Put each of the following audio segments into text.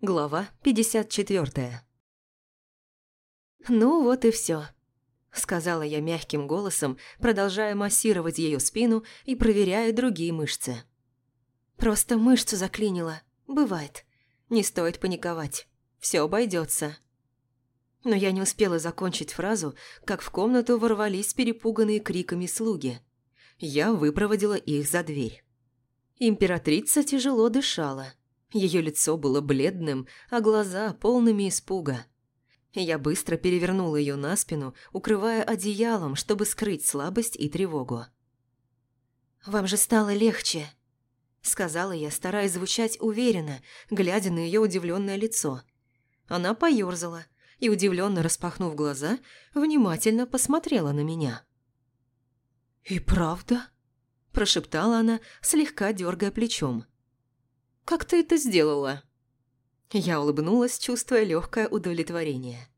Глава 54 «Ну вот и все, сказала я мягким голосом, продолжая массировать ее спину и проверяя другие мышцы. «Просто мышцу заклинило. Бывает. Не стоит паниковать. Все обойдется. Но я не успела закончить фразу, как в комнату ворвались перепуганные криками слуги. Я выпроводила их за дверь. Императрица тяжело дышала. Ее лицо было бледным, а глаза полными испуга. Я быстро перевернула ее на спину, укрывая одеялом, чтобы скрыть слабость и тревогу. «Вам же стало легче», — сказала я, стараясь звучать уверенно, глядя на ее удивленное лицо. Она поёрзала и, удивленно распахнув глаза, внимательно посмотрела на меня. «И правда?» – прошептала она, слегка дергая плечом. «Как ты это сделала?» Я улыбнулась, чувствуя легкое удовлетворение.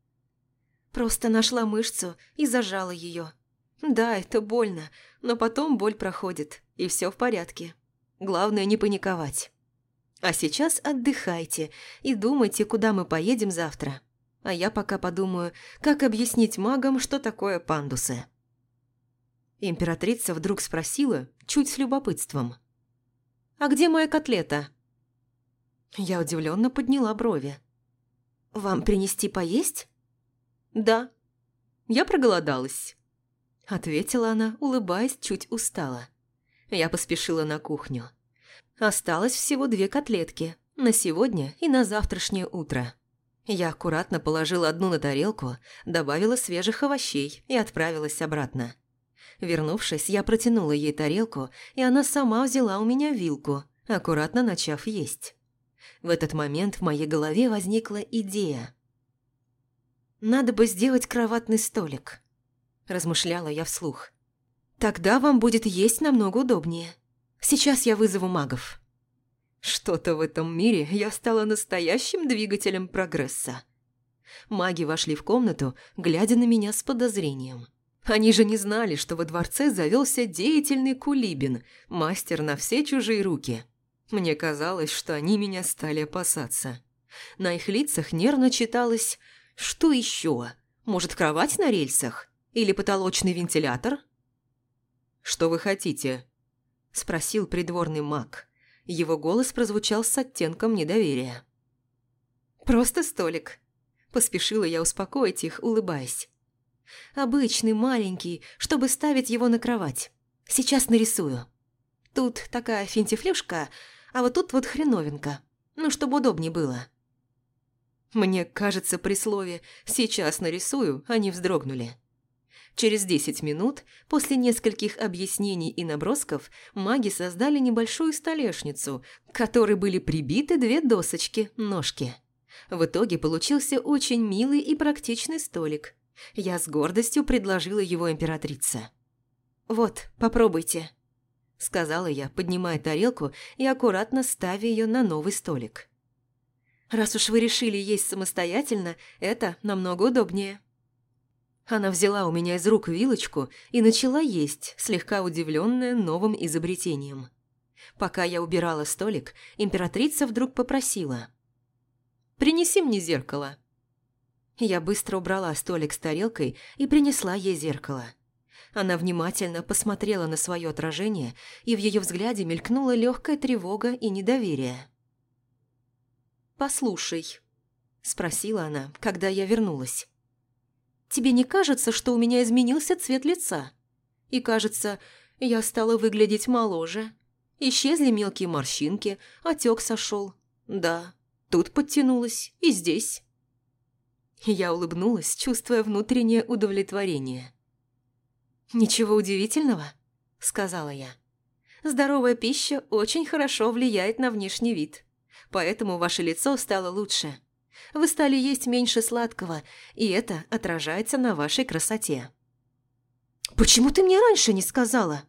Просто нашла мышцу и зажала ее. Да, это больно, но потом боль проходит, и все в порядке. Главное не паниковать. А сейчас отдыхайте и думайте, куда мы поедем завтра. А я пока подумаю, как объяснить магам, что такое пандусы. Императрица вдруг спросила, чуть с любопытством. «А где моя котлета?» Я удивленно подняла брови. «Вам принести поесть?» «Да». «Я проголодалась», – ответила она, улыбаясь чуть устало. Я поспешила на кухню. Осталось всего две котлетки, на сегодня и на завтрашнее утро. Я аккуратно положила одну на тарелку, добавила свежих овощей и отправилась обратно. Вернувшись, я протянула ей тарелку, и она сама взяла у меня вилку, аккуратно начав есть. В этот момент в моей голове возникла идея. «Надо бы сделать кроватный столик», – размышляла я вслух. «Тогда вам будет есть намного удобнее. Сейчас я вызову магов». Что-то в этом мире я стала настоящим двигателем прогресса. Маги вошли в комнату, глядя на меня с подозрением. Они же не знали, что во дворце завелся деятельный кулибин, мастер на все чужие руки – мне казалось, что они меня стали опасаться. На их лицах нервно читалось «Что еще? Может, кровать на рельсах? Или потолочный вентилятор?» «Что вы хотите?» – спросил придворный маг. Его голос прозвучал с оттенком недоверия. «Просто столик», – поспешила я успокоить их, улыбаясь. «Обычный, маленький, чтобы ставить его на кровать. Сейчас нарисую. Тут такая финтифлюшка, а вот тут вот хреновинка. Ну, чтобы удобнее было. Мне кажется, при слове «сейчас нарисую» они вздрогнули. Через десять минут, после нескольких объяснений и набросков, маги создали небольшую столешницу, к которой были прибиты две досочки, ножки. В итоге получился очень милый и практичный столик. Я с гордостью предложила его императрице. «Вот, попробуйте» сказала я, поднимая тарелку и аккуратно ставя ее на новый столик. «Раз уж вы решили есть самостоятельно, это намного удобнее». Она взяла у меня из рук вилочку и начала есть, слегка удивленная новым изобретением. Пока я убирала столик, императрица вдруг попросила. «Принеси мне зеркало». Я быстро убрала столик с тарелкой и принесла ей зеркало. Она внимательно посмотрела на свое отражение, и в ее взгляде мелькнула легкая тревога и недоверие. «Послушай», – спросила она, когда я вернулась. «Тебе не кажется, что у меня изменился цвет лица? И кажется, я стала выглядеть моложе. Исчезли мелкие морщинки, отек сошел. Да, тут подтянулась, и здесь». Я улыбнулась, чувствуя внутреннее удовлетворение. «Ничего удивительного», – сказала я. «Здоровая пища очень хорошо влияет на внешний вид, поэтому ваше лицо стало лучше. Вы стали есть меньше сладкого, и это отражается на вашей красоте». «Почему ты мне раньше не сказала?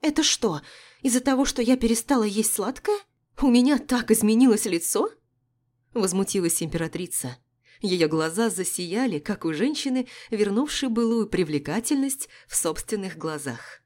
Это что, из-за того, что я перестала есть сладкое? У меня так изменилось лицо?» Возмутилась императрица. Ее глаза засияли, как у женщины, вернувшей былую привлекательность в собственных глазах.